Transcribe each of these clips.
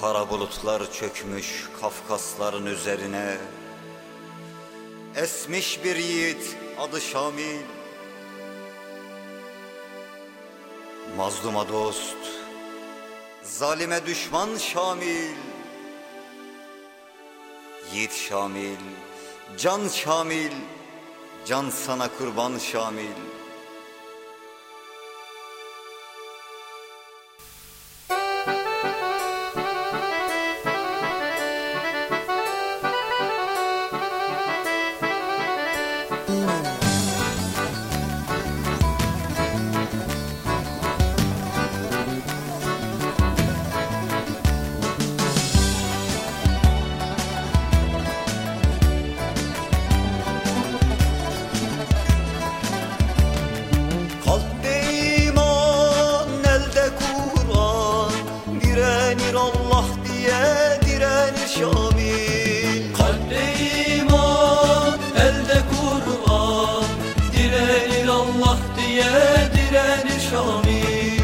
Kara bulutlar çökmüş Kafkasların üzerine. Esmiş bir yiğit adı Şamil. Mazluma dost Zalime düşman Şamil. Yiğit Şamil Can Şamil Can sana kurban Şamil Şamil Kalpte iman, elde Kur'an. Direnir Allah diye direnir Şamil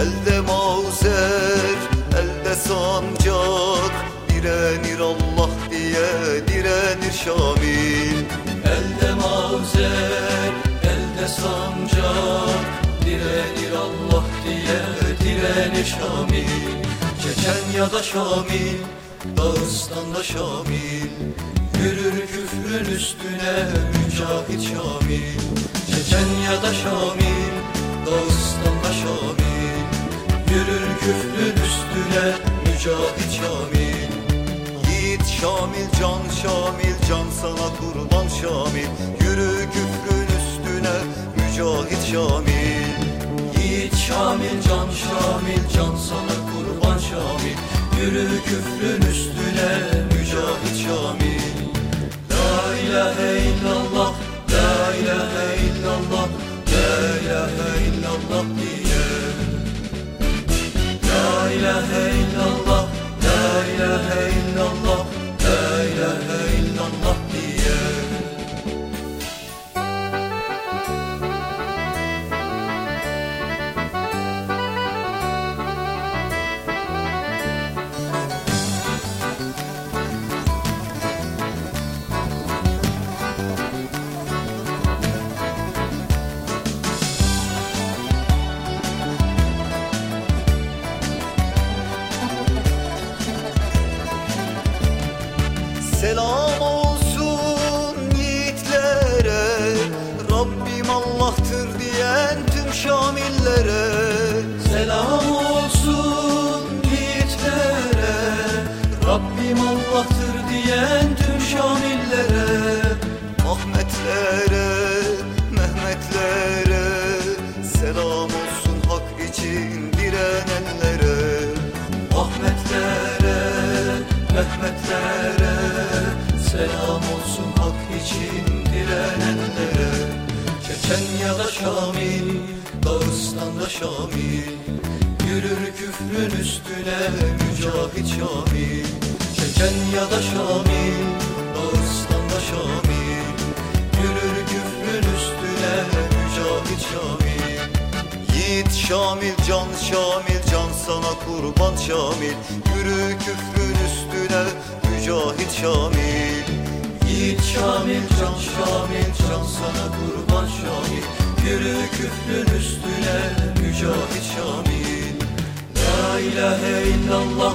Elde mauzer, elde sancak. Direnir Allah diye direnir Şamil Elde mavzer, elde sancak. Direnir Allah diye direnir Şamil Çeçenya'da Şamil, Dağıstan'da Şamil Yürür küfrün üstüne mücahit Şamil. Çeçenya'da Şamil, Dağıstan'da Şamil. Yürür küfrün üstüne mücahit Şamil. Yiğit Şamil, can Şamil, can sana kurban Şamil. Yürü küfrün üstüne mücahit Şamil. Yiğit Şamil, can Şamil, can sana Yürü küfrün üstüne mücahit Şamil La ilahe illallah, la ilahe illallah, la ilahe illallah diye. La ilahe illallah, Allah'tır diyen tüm Şamillere Ahmetlere, Mehmetlere Selam olsun hak için direnenlere. Ahmetlere, Mehmetlere Selam olsun hak için direnenlere. Çeçenya'da Şamil, Dağıstan'da Şamil Yürür küfrün üstüne mücahit Şamil Çeçenya'da Şamil, Dağıstan'da Şamil Yürür küfrün üstüne mücahit Şamil Yiğit Şamil, can Şamil, can sana kurban Şamil. Yürü küfrün üstüne mücahit Şamil. Yiğit Şamil, can Şamil, can sana kurban Şamil. Yürü küfrün üstüne mücahit Şamil. La ilahe illallah,